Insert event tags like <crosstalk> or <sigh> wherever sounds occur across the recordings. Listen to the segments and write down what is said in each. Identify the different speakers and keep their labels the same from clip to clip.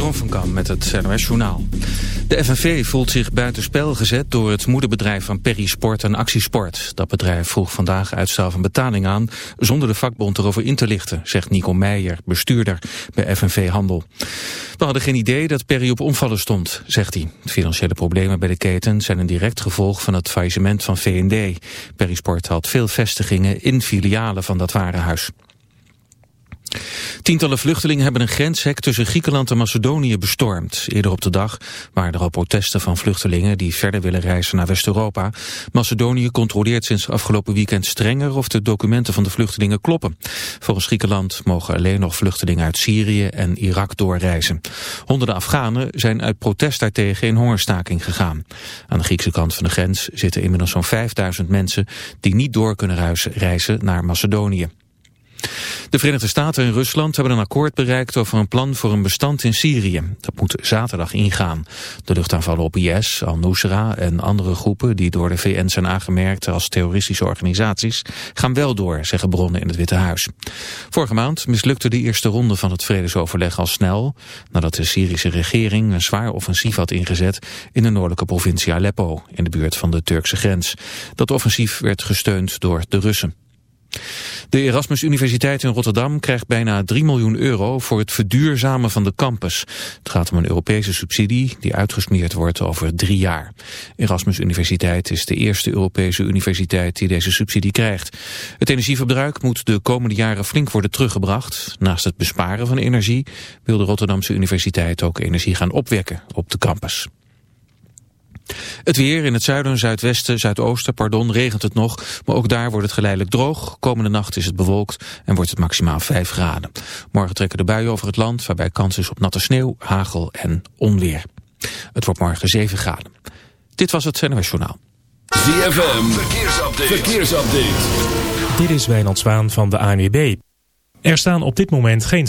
Speaker 1: Van met het NOS Journaal. De FNV voelt zich buitenspel gezet door het moederbedrijf van Perry Sport en Actiesport. Dat bedrijf vroeg vandaag uitstel van betaling aan zonder de vakbond erover in te lichten, zegt Nico Meijer, bestuurder bij FNV Handel. We hadden geen idee dat Perry op omvallen stond, zegt hij. De financiële problemen bij de keten zijn een direct gevolg van het faillissement van V&D. Perry Sport had veel vestigingen in filialen van dat warenhuis. Tientallen vluchtelingen hebben een grenshek tussen Griekenland en Macedonië bestormd. Eerder op de dag waren er al protesten van vluchtelingen die verder willen reizen naar West-Europa. Macedonië controleert sinds afgelopen weekend strenger of de documenten van de vluchtelingen kloppen. Volgens Griekenland mogen alleen nog vluchtelingen uit Syrië en Irak doorreizen. Honderden Afghanen zijn uit protest daartegen in hongerstaking gegaan. Aan de Griekse kant van de grens zitten inmiddels zo'n 5000 mensen die niet door kunnen reizen naar Macedonië. De Verenigde Staten en Rusland hebben een akkoord bereikt over een plan voor een bestand in Syrië. Dat moet zaterdag ingaan. De luchtaanvallen op IS, Al-Nusra en andere groepen die door de VN zijn aangemerkt als terroristische organisaties gaan wel door, zeggen bronnen in het Witte Huis. Vorige maand mislukte de eerste ronde van het vredesoverleg al snel, nadat de Syrische regering een zwaar offensief had ingezet in de noordelijke provincie Aleppo, in de buurt van de Turkse grens. Dat offensief werd gesteund door de Russen. De Erasmus Universiteit in Rotterdam krijgt bijna 3 miljoen euro voor het verduurzamen van de campus. Het gaat om een Europese subsidie die uitgesmeerd wordt over drie jaar. Erasmus Universiteit is de eerste Europese universiteit die deze subsidie krijgt. Het energieverbruik moet de komende jaren flink worden teruggebracht. Naast het besparen van energie wil de Rotterdamse Universiteit ook energie gaan opwekken op de campus. Het weer in het zuiden, zuidwesten, zuidoosten, pardon, regent het nog. Maar ook daar wordt het geleidelijk droog. Komende nacht is het bewolkt en wordt het maximaal 5 graden. Morgen trekken de buien over het land, waarbij kans is op natte sneeuw, hagel en onweer. Het wordt morgen 7 graden. Dit was het NOS Journaal.
Speaker 2: ZFM, verkeersupdate. verkeersupdate.
Speaker 3: Dit is Wijnand Zwaan van de ANWB. Er staan op dit moment geen...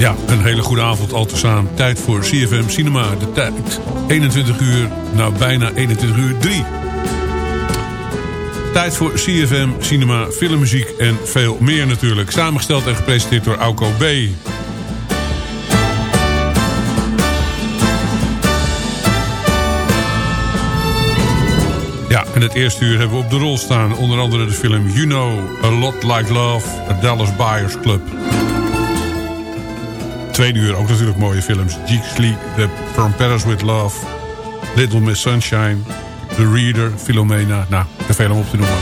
Speaker 4: Ja, een hele goede avond al tezamen. Tijd voor CFM Cinema. De tijd 21 uur, nou bijna 21 uur 3. Tijd voor CFM Cinema, filmmuziek en veel meer natuurlijk. Samengesteld en gepresenteerd door Auko B. Ja, en het eerste uur hebben we op de rol staan. Onder andere de film You Know, A Lot Like Love, A Dallas Buyers Club tweede uur ook natuurlijk mooie films. The From Paris With Love, Little Miss Sunshine, The Reader, Philomena. Nou, te veel om op te noemen.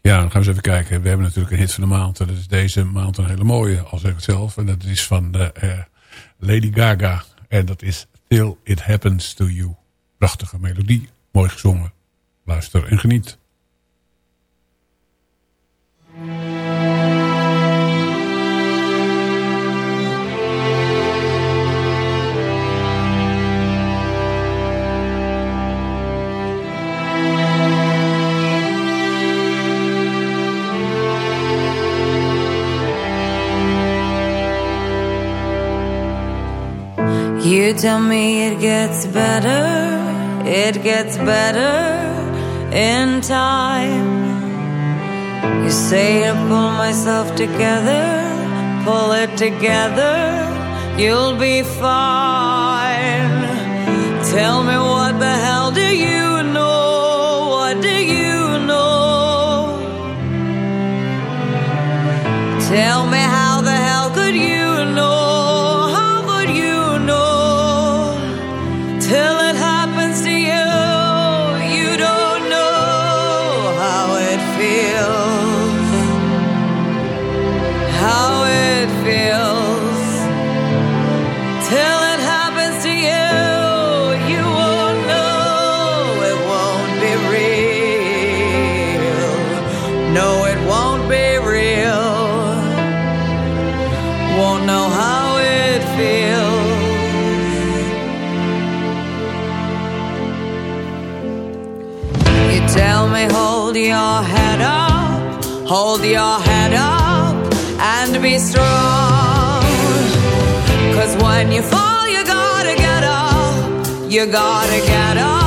Speaker 4: Ja, dan gaan we eens even kijken. We hebben natuurlijk een hit van de maand. En dat is deze maand een hele mooie, al zeg ik het zelf. En dat is van de, uh, Lady Gaga. En dat is Till It Happens To You. Prachtige melodie, mooi gezongen. Luister en geniet.
Speaker 5: You tell me it gets better, it gets better in time. You say to pull myself together, pull it together, you'll be fine. Tell me what the hell do you know? What do you know? Tell me hold your head up, and be strong. Cause when you fall, you gotta get up, you gotta get up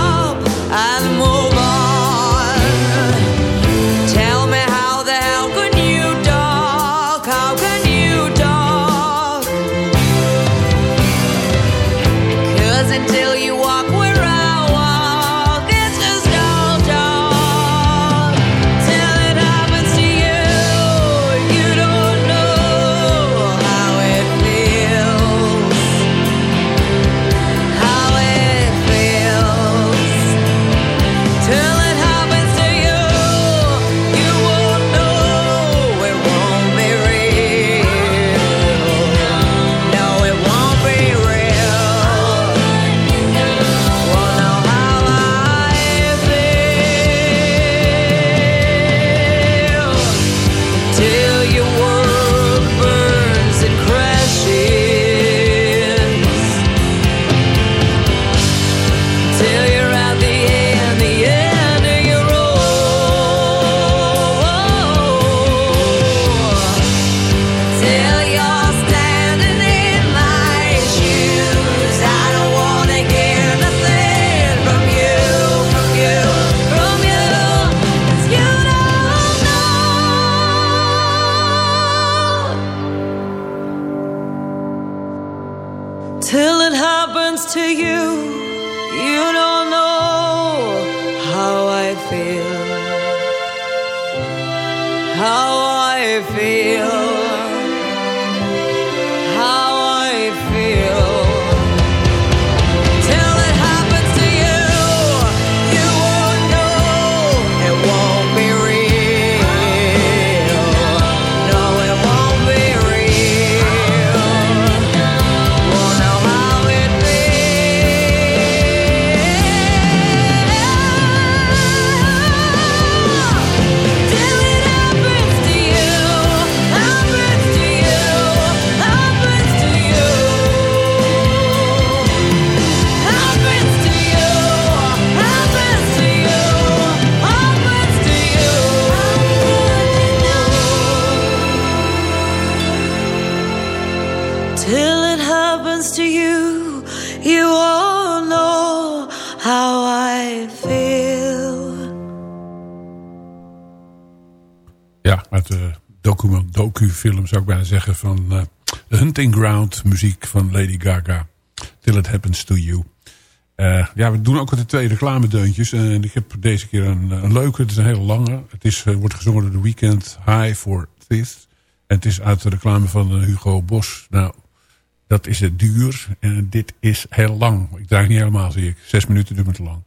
Speaker 4: film zou ik bijna zeggen van uh, Hunting Ground muziek van Lady Gaga. Till It Happens To You. Uh, ja, we doen ook altijd twee reclamedeuntjes. En ik heb deze keer een, een leuke, het is een hele lange. Het is, wordt gezongen door The Weekend High for This. En het is uit de reclame van Hugo Bos. Nou, dat is het duur. En dit is heel lang. Ik draai niet helemaal, zie ik. Zes minuten duurt me te lang.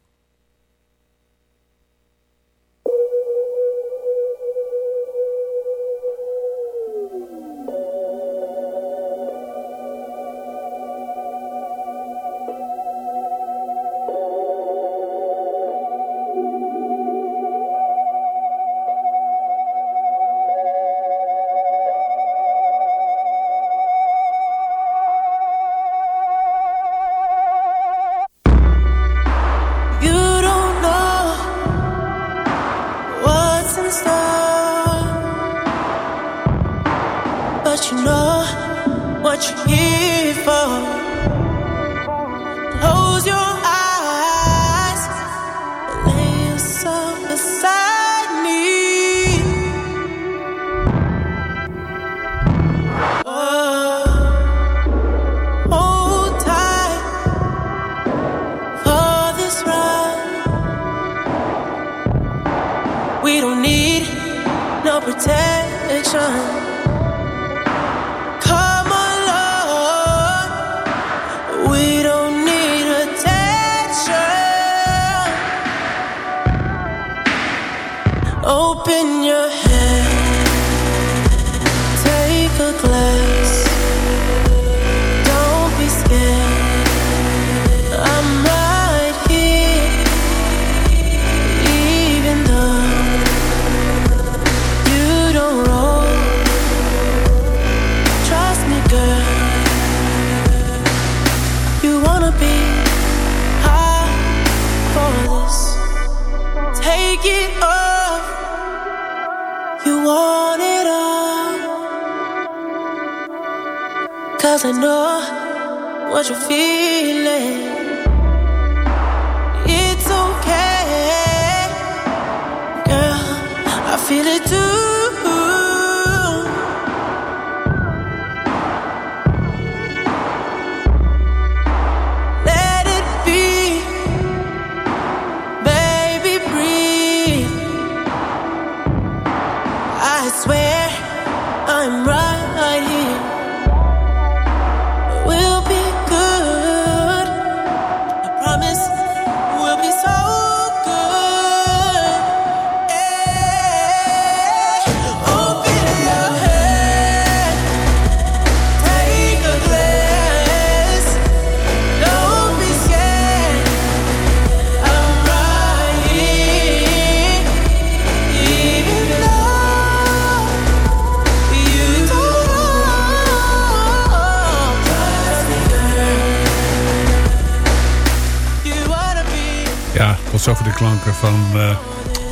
Speaker 4: Over de klanken van uh,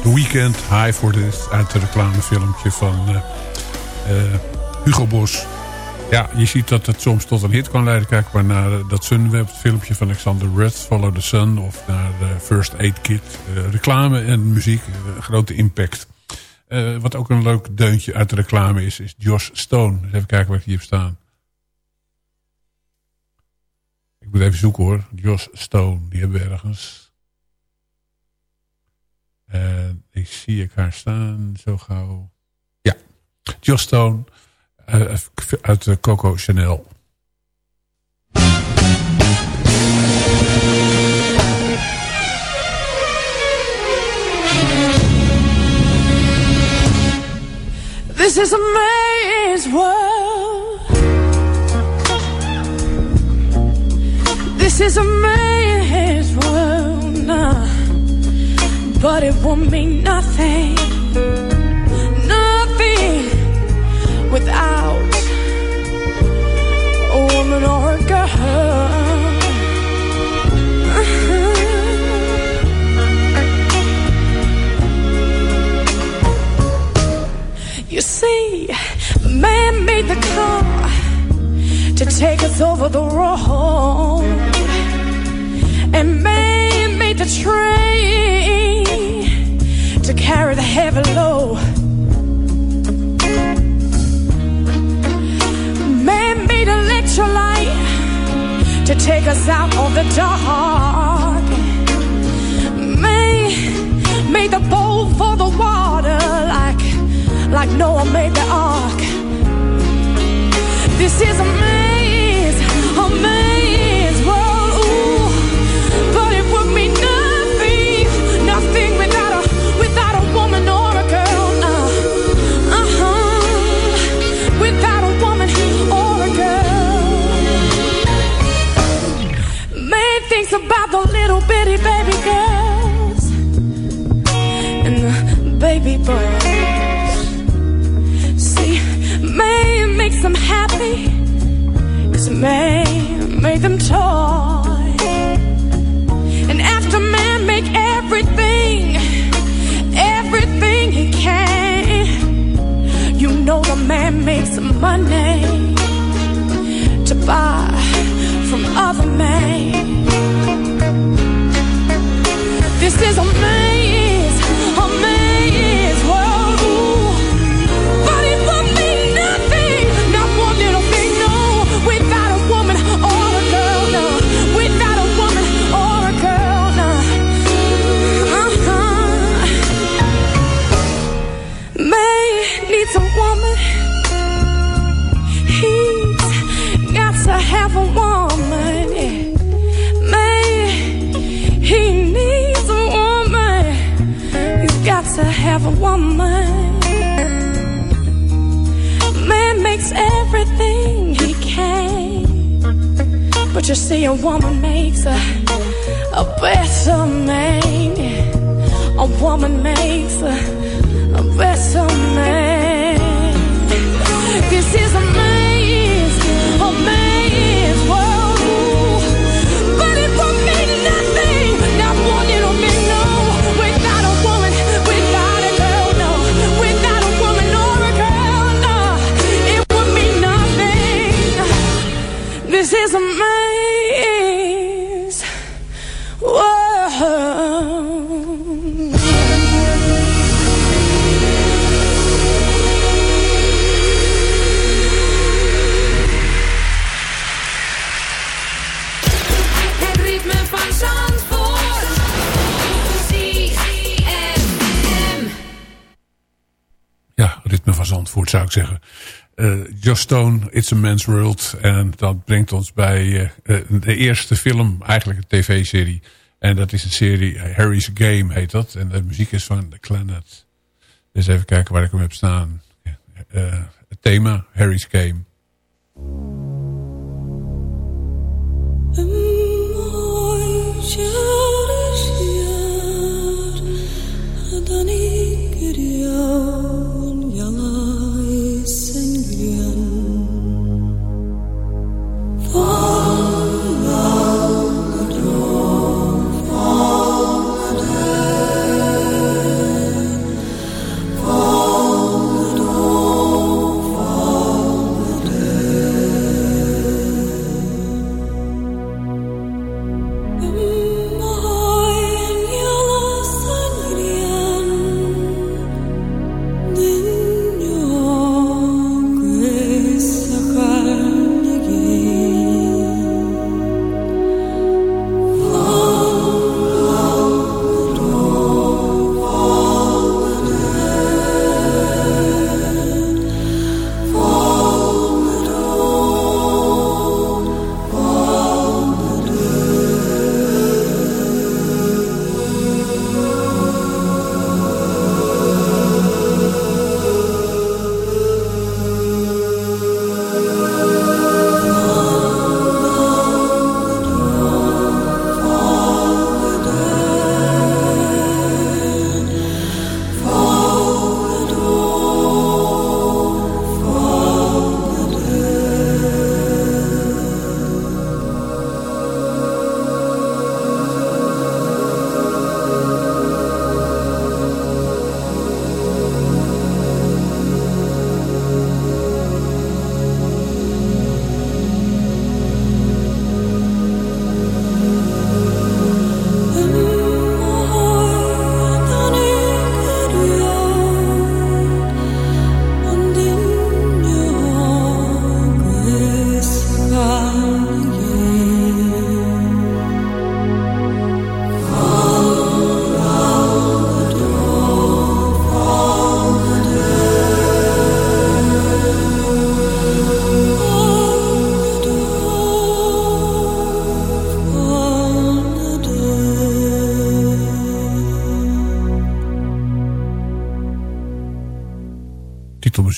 Speaker 4: The Weeknd. High for this uit het reclamefilmpje van uh, uh, Hugo Bos. Ja, je ziet dat het soms tot een hit kan leiden. Kijk maar naar dat Sunweb filmpje van Alexander Rudd, Follow the Sun. Of naar First Aid Kit. reclame en muziek, grote impact. wat ook een leuk deuntje uit de reclame is, is Josh Stone. even kijken waar ik hier staan. Ik moet even zoeken hoor. Josh Stone, die hebben we ergens. Uh, ik zie ik haar staan zo gauw. Ja, Joss Stone uh, uit de Coco Chanel.
Speaker 6: This is a man's world. This is a man's world now. But it won't mean nothing, nothing without a woman or a girl. <laughs> You see, man made the car to take us over the road, and man made the train to carry the heavy load. Man made electrolyte to take us out of the dark. Man made the bowl for the water like like Noah made the ark. This is a maze, baby girls and the baby boys. See, man makes them happy. Cause man made them toy. And after man make everything everything he can. You know the man makes money to buy is a maze, see a woman makes a, a better man. A woman makes a, a better man. This is a man's, a man's world. But it won't mean nothing, not one little bit, no. Without a woman, without a girl, no. Without a woman or a girl, no. It would mean nothing. This is a
Speaker 4: Zou ik zeggen. Uh, Joss Stone, It's a Man's World. En dat brengt ons bij uh, de eerste film, eigenlijk een tv-serie. En dat is een serie, Harry's Game heet dat. En de muziek is van The Clannad. Dus even kijken waar ik hem heb staan. Het thema, Harry's Game. 我。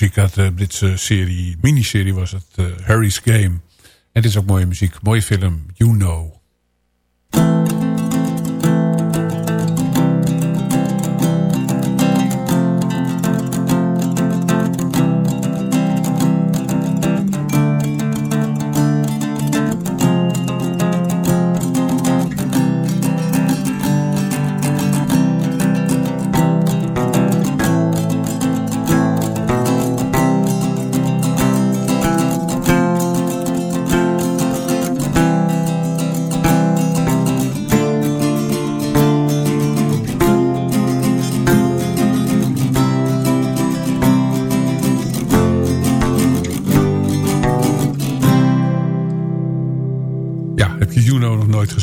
Speaker 4: Muziek uit de Britse serie, miniserie was het uh, Harry's Game. En het is ook mooie muziek, mooie film, You Know.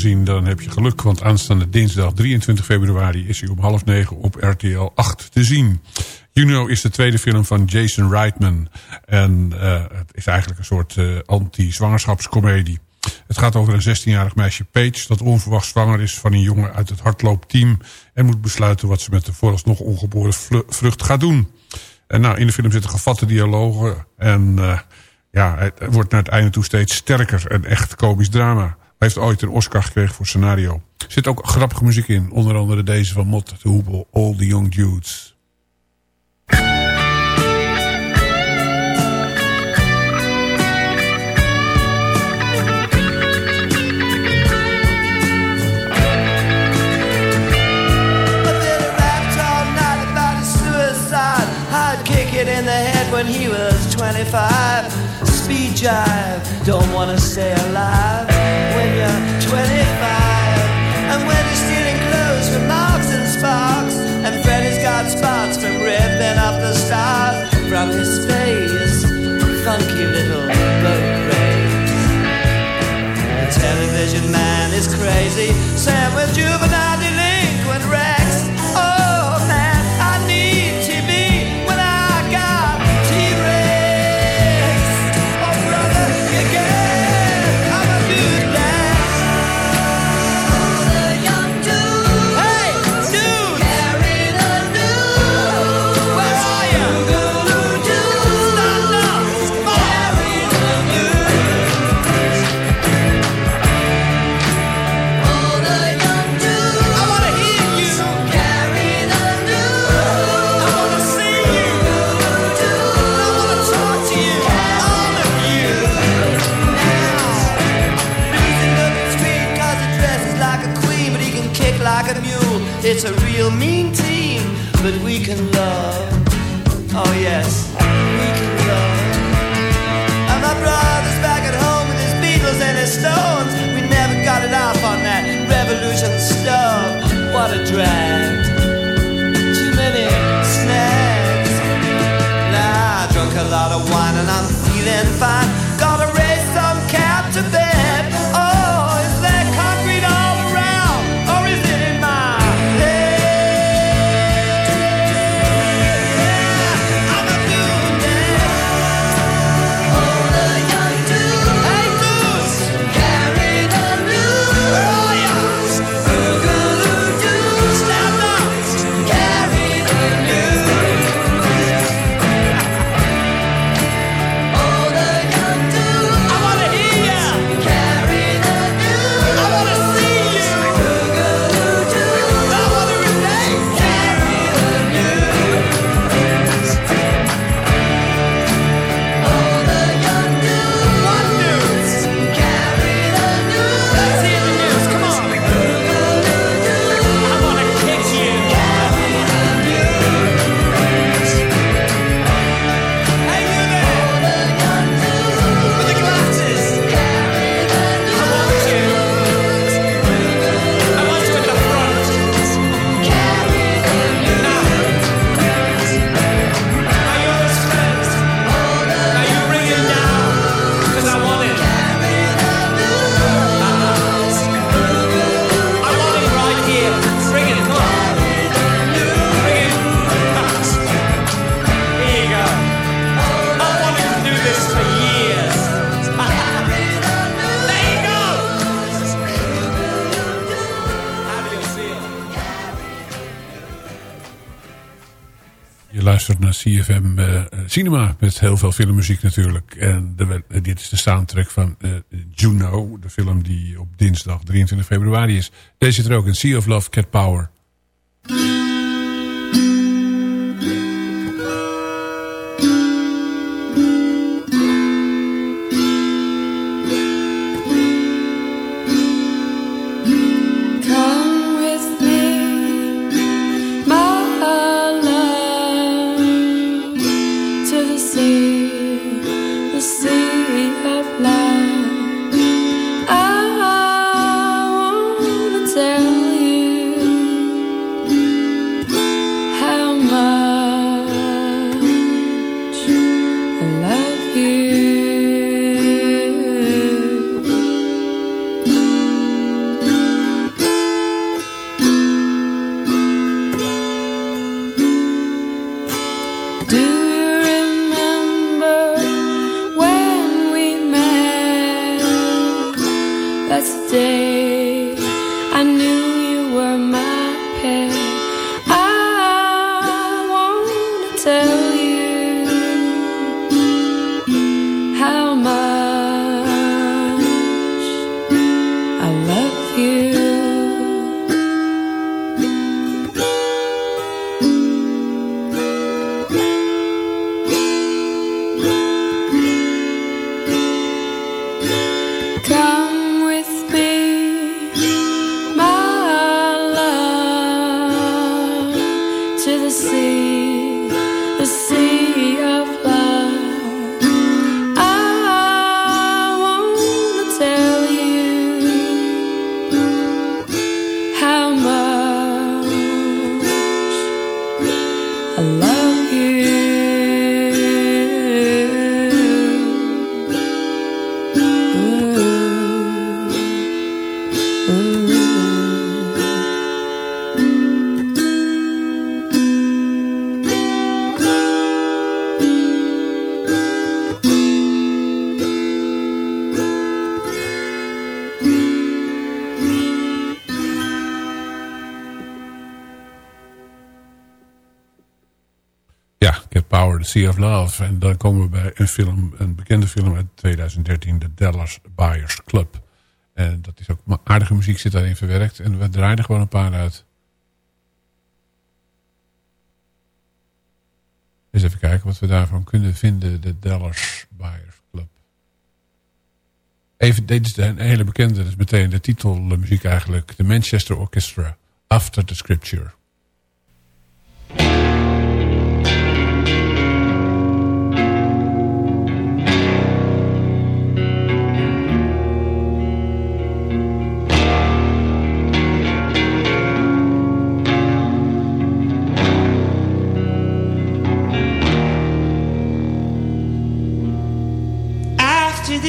Speaker 4: Dan heb je geluk. Want aanstaande dinsdag 23 februari is hij om half negen op RTL 8 te zien. Juno is de tweede film van Jason Reitman. En uh, het is eigenlijk een soort uh, anti-zwangerschapscomedie. Het gaat over een 16-jarig meisje Paige... dat onverwacht zwanger is van een jongen uit het hardloopteam... en moet besluiten wat ze met de vooralsnog ongeboren vrucht gaat doen. En nou, in de film zitten gevatte dialogen... en uh, ja, het wordt naar het einde toe steeds sterker. Een echt komisch drama heeft ooit een Oscar gekregen voor scenario. Er zit ook grappige muziek in. Onder andere deze van Mott de Hoebel, All the Young Dudes. in the head when he was 25 speed jive. Don't wanna stay alive when you're 25. And when you're stealing clothes from Marks and Sparks. And Freddy's got spots from ripping up the stars from his face. Funky little boat race. The television man is crazy. Sam with juvenile
Speaker 7: but we can love. Oh yes, we can love. And my brother's back at home with his Beatles and his Stones. We never got it off on that revolution stuff. What a drag. Too many snacks. Nah, I drunk a lot of wine and I'm feeling fine. Gotta raise some cap to bed.
Speaker 6: Cinema met heel veel filmmuziek natuurlijk. En de, eh, dit is de soundtrack van eh, Juno, de film die op dinsdag 23 februari is. Deze zit er ook in Sea of Love, Cat Power.
Speaker 4: Sea of Love.
Speaker 6: En dan komen we bij een film, een bekende film uit 2013, The Dallas Buyers Club. En dat is ook ma- aardige muziek zit daarin verwerkt. En we draaien gewoon een paar uit. Eens even kijken wat we daarvan kunnen vinden. The Dallas Buyers Club. Even, dit is een hele bekende, dat is meteen de titelmuziek eigenlijk. De Manchester Orchestra.
Speaker 4: After the Scripture.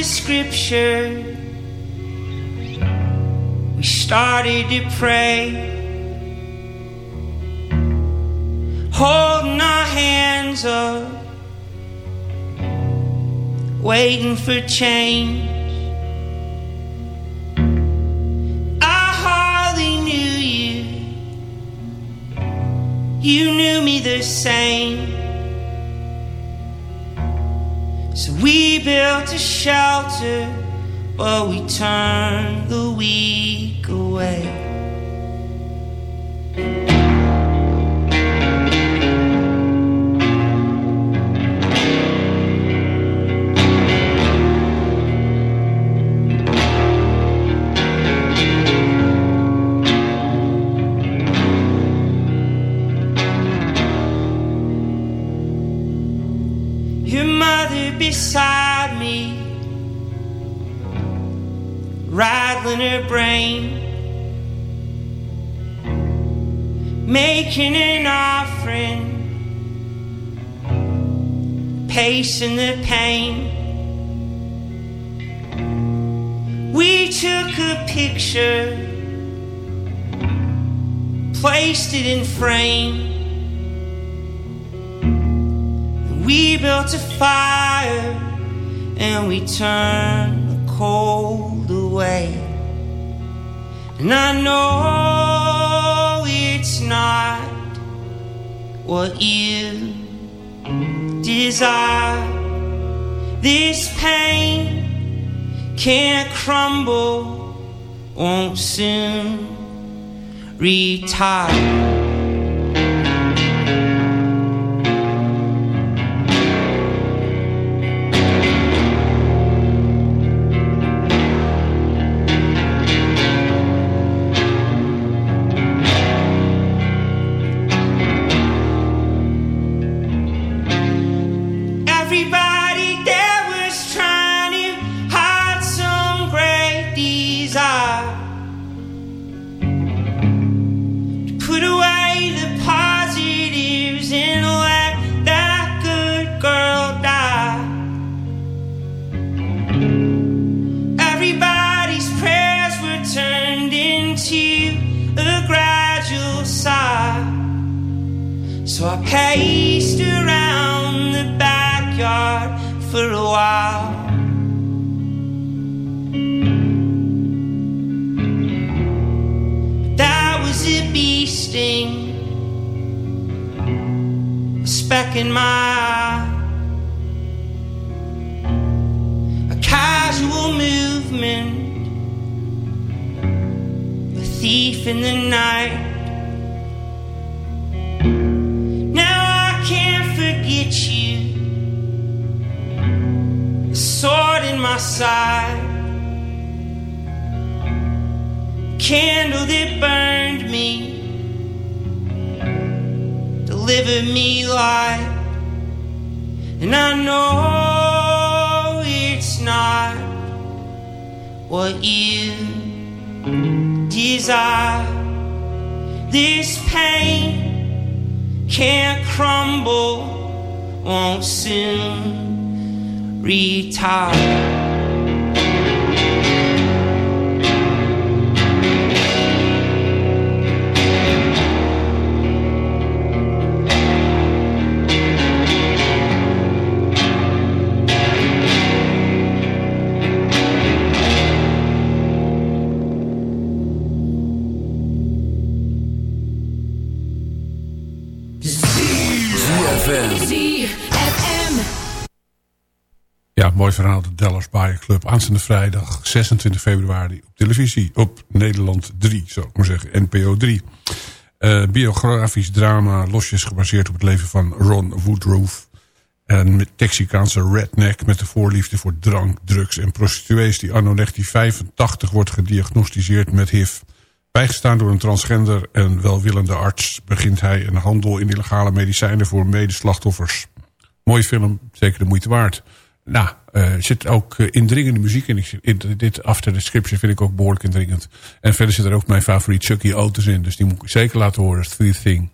Speaker 8: Scripture, we started to pray. Holding our hands up, waiting for change. I hardly knew you, you knew me the same. So we built a shelter, but we turned the weak away. Rattling her brain, making an offering, pacing the pain. We took a picture, placed it in frame. We built a fire and we turned the cold away. And I know it's not what you desire. This pain can't crumble, won't soon retire. Thief in the night. Now I can't forget you. The sword in my side. Candle that burned me. Delivered me light. And I know it's not what you desire. This pain can't crumble, won't soon retire.
Speaker 4: Bayer Club. Aanstaande vrijdag 26 februari op televisie. Op Nederland 3, zou ik maar zeggen. NPO 3. Eh, biografisch drama, losjes gebaseerd op het leven van Ron Woodruff. Een met Texicaanse redneck met de voorliefde voor drank, drugs en prostituees... die anno 1985 wordt gediagnosticeerd met HIV. Bijgestaan door een transgender en welwillende arts... begint hij een handel in illegale medicijnen voor medeslachtoffers. Mooie film, zeker de moeite waard. Nou, eh, er zit ook eh, indringende muziek in. In dit After the Scripture vind ik ook behoorlijk indringend. En verder zit er ook mijn favoriet Chucky auto's in. Dus die moet ik zeker laten horen. Three Thing.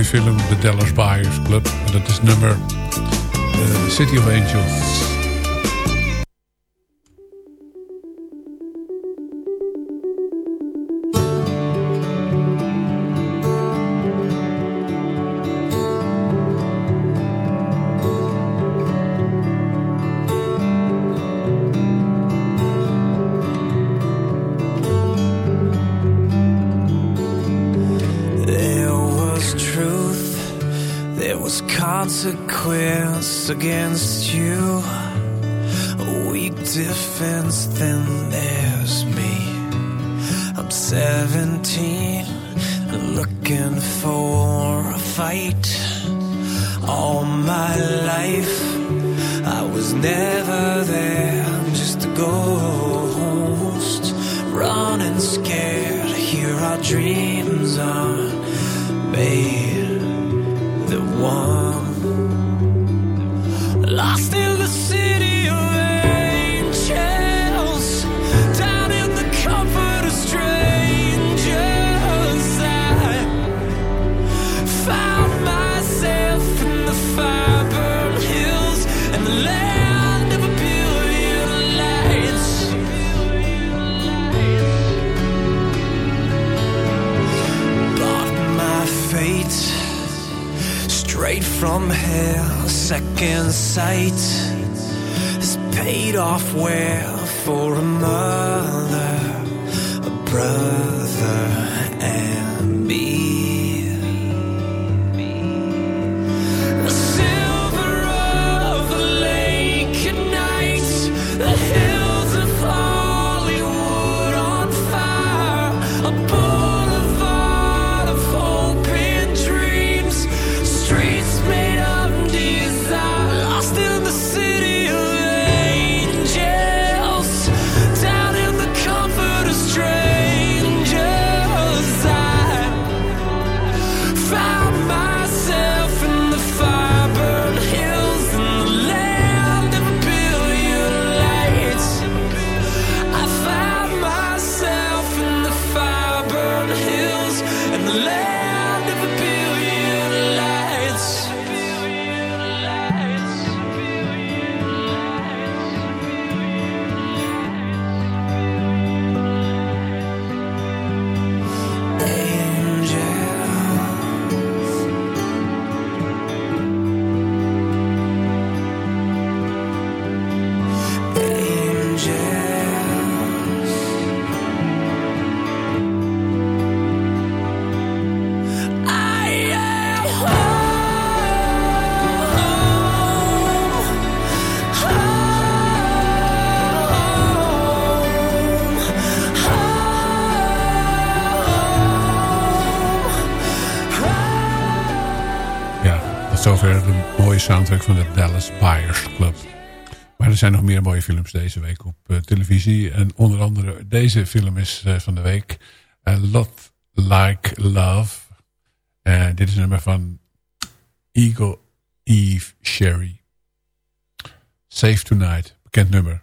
Speaker 4: Mooie film, The Dallas Buyers Club. En dat is nummer eh, City of Angels.
Speaker 9: Against you. A weak defense, then there's me. I'm 17, looking for a fight. All my life, I was never there, I'm just a ghost. Running scared, here our dreams are made. The one
Speaker 10: from hell, second sight has paid off well for a mother, a brother, and
Speaker 4: soundtrack van de Dallas Buyers Club. Maar er zijn nog meer mooie films deze week op eh, televisie. En onder andere deze film is eh, van de week. A Lot Like Love. Eh, dit is een nummer van Eagle Eve Sherry. Safe Tonight, bekend nummer.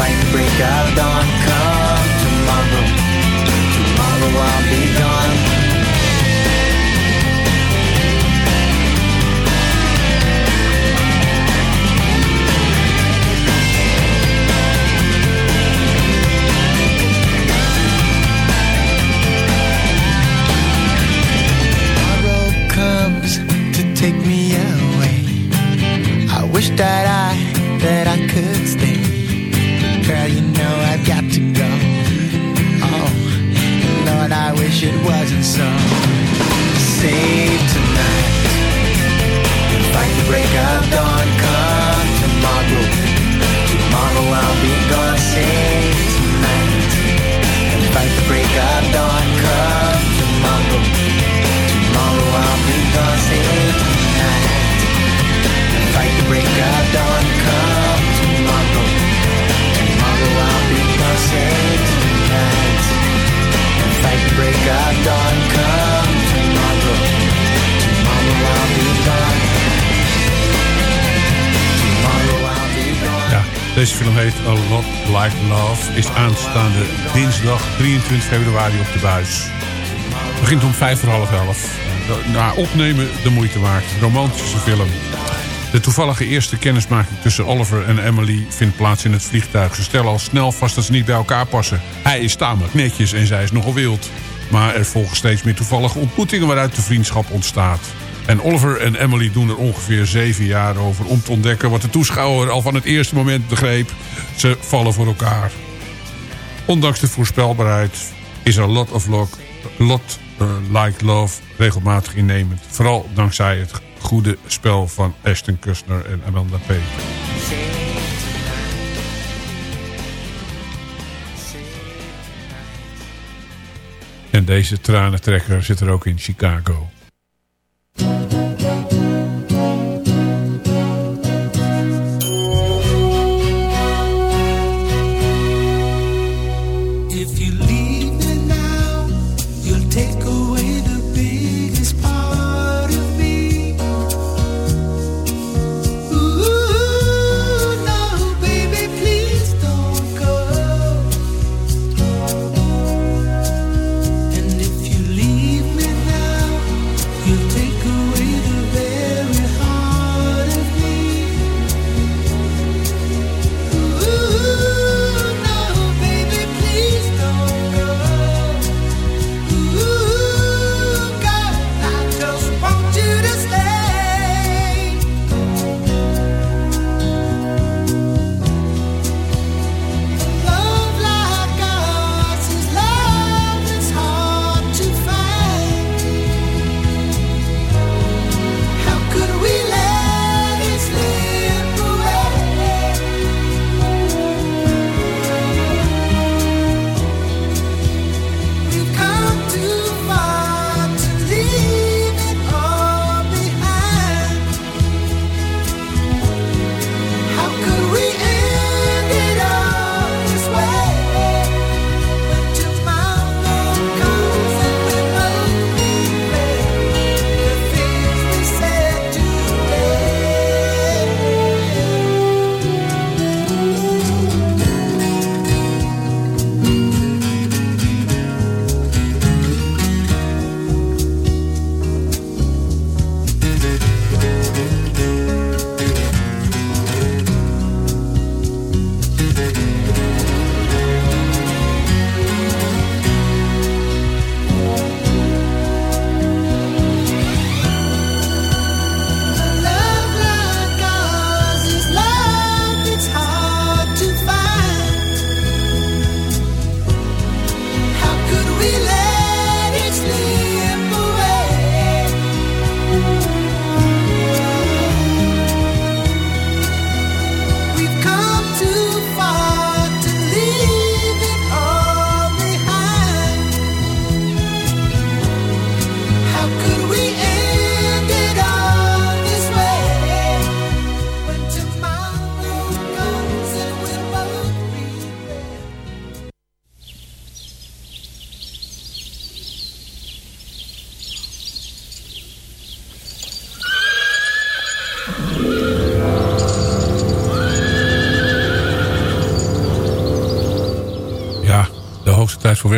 Speaker 10: fight break of dawn. Come tomorrow. Tomorrow I'll be gone.
Speaker 4: sun. A Lot Like Love. Is aanstaande dinsdag 23 februari op de buis. Begint om vijf voor half elf. Na opnemen de moeite waard. Romantische film. De toevallige eerste kennismaking tussen Oliver en Emily vindt plaats in het vliegtuig. Ze stellen al snel vast dat ze niet bij elkaar passen. Hij is tamelijk netjes en zij is nogal wild. Maar er volgen steeds meer toevallige ontmoetingen waaruit de vriendschap ontstaat. En Oliver en Emily doen er ongeveer zeven jaar over om te ontdekken... wat de toeschouwer al van het eerste moment begreep. Ze vallen voor elkaar. Ondanks de voorspelbaarheid is er lot of lot, lot uh, like love regelmatig innemend. Vooral dankzij het goede spel van Ashton Kutcher en Amanda Peet. En deze tranentrekker zit er ook in Chicago.
Speaker 11: Thank you.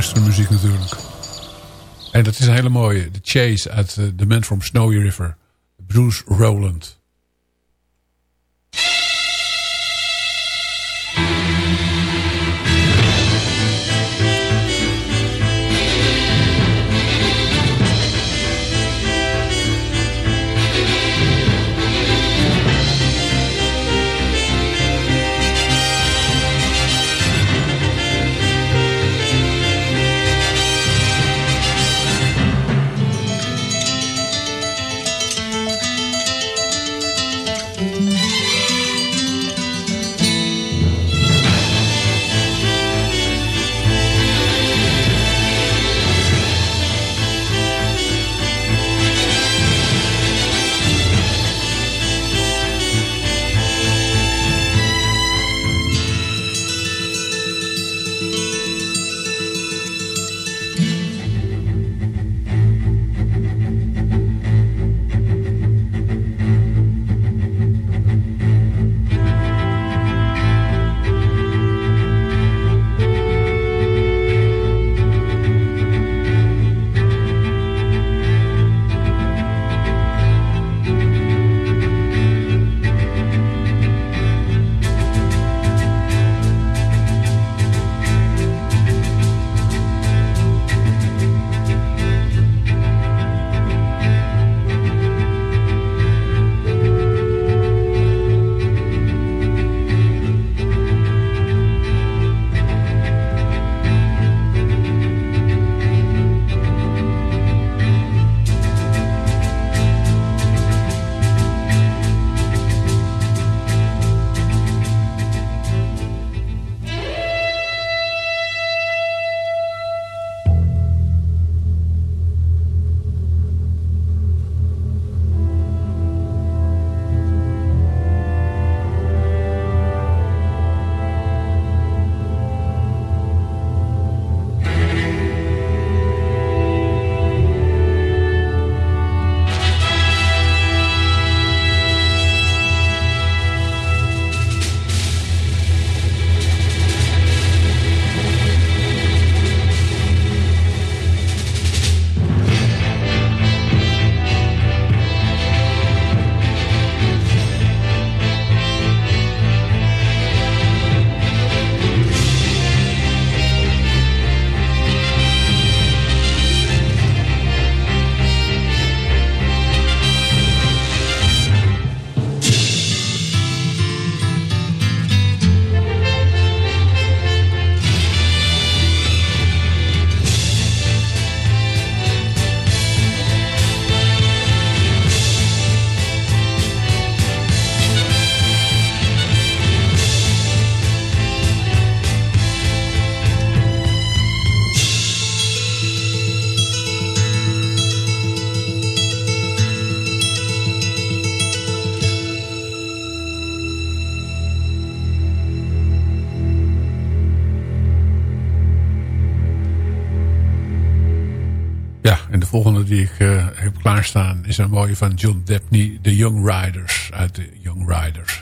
Speaker 4: Westernmuziek natuurlijk. En dat is een hele mooie. The Chase uit eh, The Man from Snowy River. Bruce Rowland. Volgende die ik eh, heb klaarstaan is een mooie van John Debney, The Young Riders uit de Young Riders.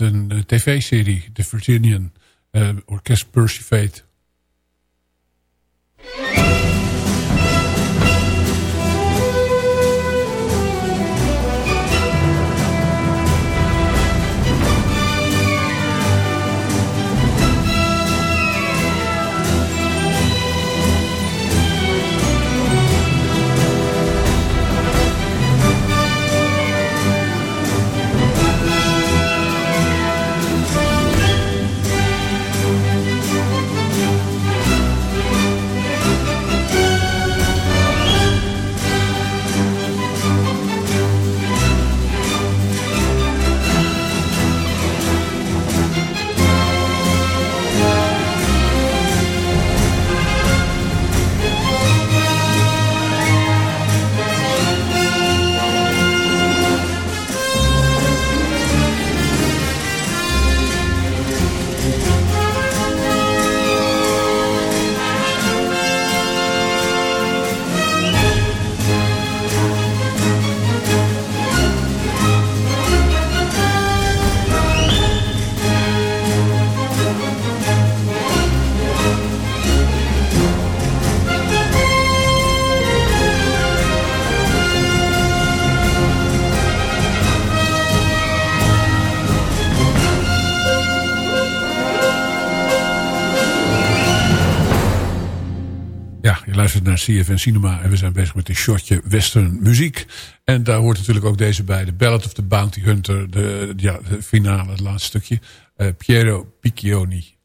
Speaker 4: Uit een eh, tv-serie, The Virginian eh, Orkest Percy naar CFN Cinema en we zijn bezig met een shotje western muziek. En daar hoort natuurlijk ook deze bij, de Ballad of the Bounty Hunter, de, ja, de finale, het laatste stukje. Eh, Piero Piccioni.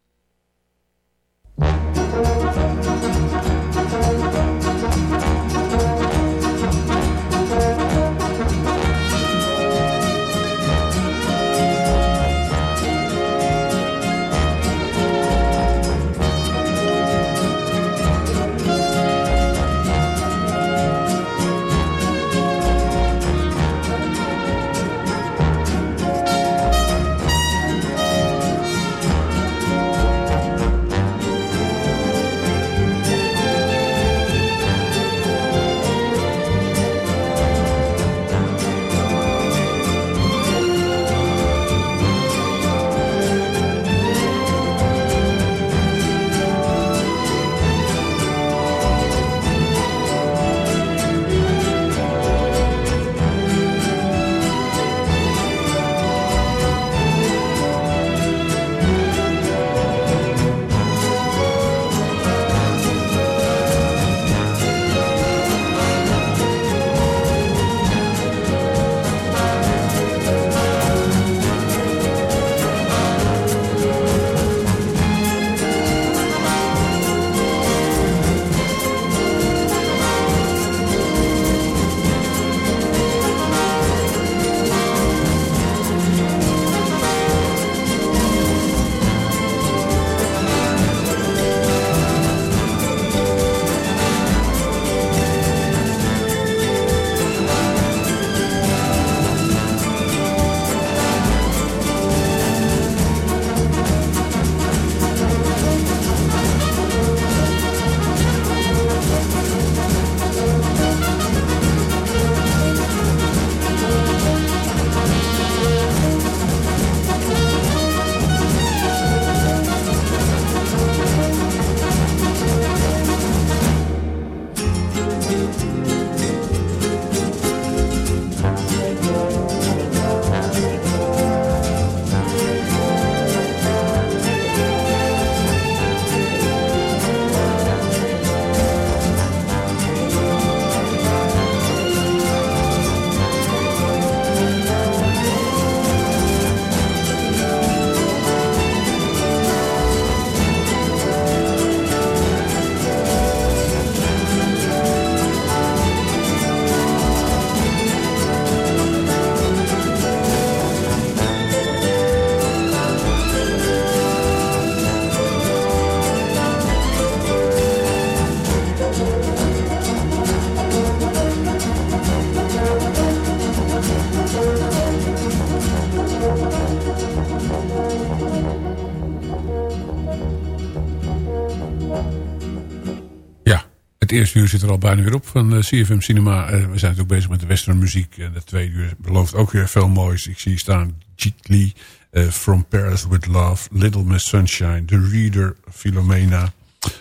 Speaker 4: Eerste uur zit er al bijna weer op van eh, CFM Cinema. Eh, we zijn natuurlijk bezig met de western muziek. En de tweede uur belooft ook weer veel moois. Ik zie staan Jeet Lee, eh, From Paris With Love, Little Miss Sunshine, The Reader, Philomena.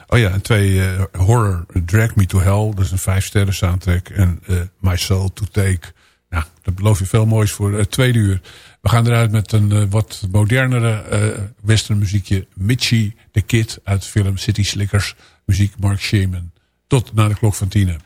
Speaker 4: Oh ja, en twee horror, Drag Me To Hell. Dat is een vijf sterren soundtrack. En eh, My Soul To Take. Nou, dat belooft je veel moois voor het tweede uur. We gaan eruit met een wat modernere western muziekje. Mitchie the Kid uit film City Slickers. Muziek Mark Shaman. Tot na de klok van tienen.